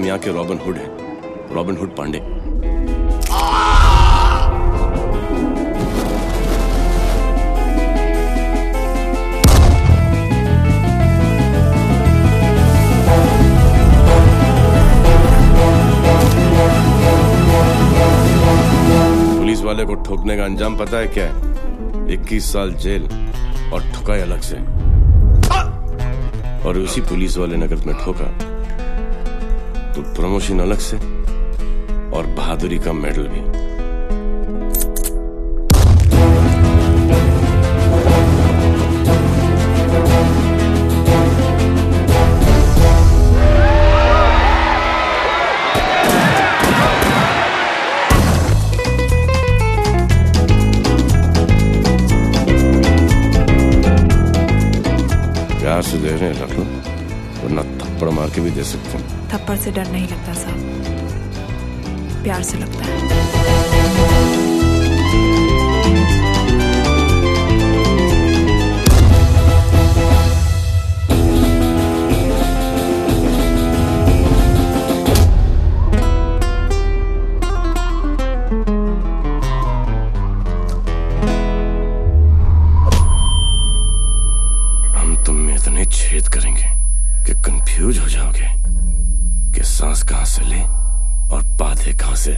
के Robin Hood है। Robin Hood Pandey. Police वाले को ठोकने का अंजाम पता है क्या है? इक्कीस साल जेल और ठुकाई अलग से। और उसी पुलिस वाले ने में ठोका तो प्रमोशन अलग से और बहादुरी का मेडल भी। प्यार से दे रहे हैं लो वरना थप्पड़ मार के भी दे सकते हैं। थप्पड़ से डर नहीं लगता साहब। प्यार से लगता है। हम तुम इतने छेद करेंगे। कंफ्यूज हो जाओगे कि सांस कहाँ से ले और बाधे कहाँ से?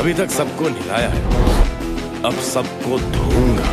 अभी तक सबको निलाया है। अब सबको धोऊँगा